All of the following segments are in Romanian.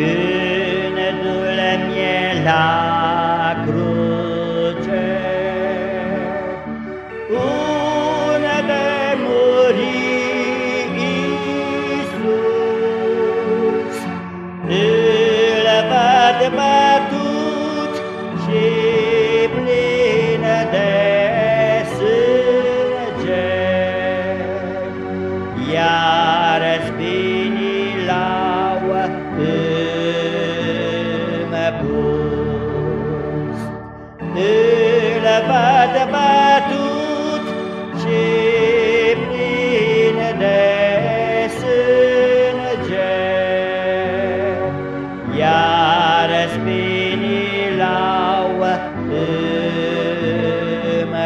gândul mie la cruce. Unde muri Iisus, îl văd mai de bătut și plin de sânge. Iar spinii l-au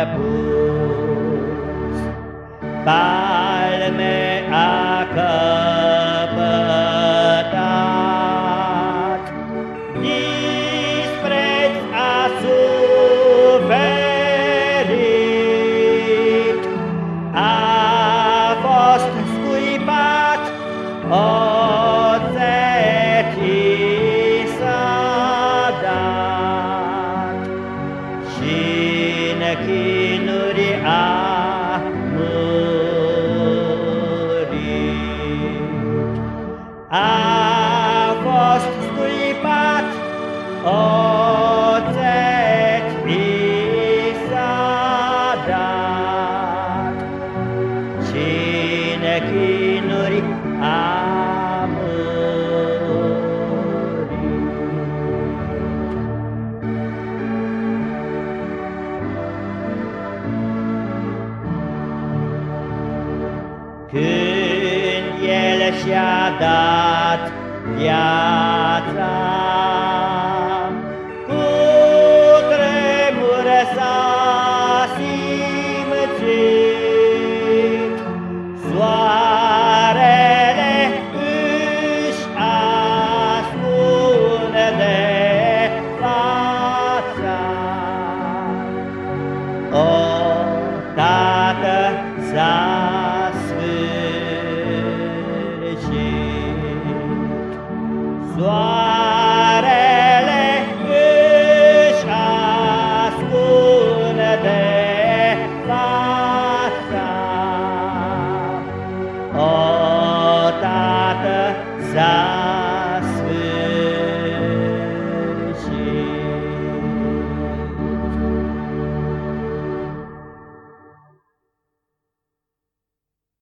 împus. chinuri a murit. A fost stuipat, oh, Când El și-a dat viața, desire.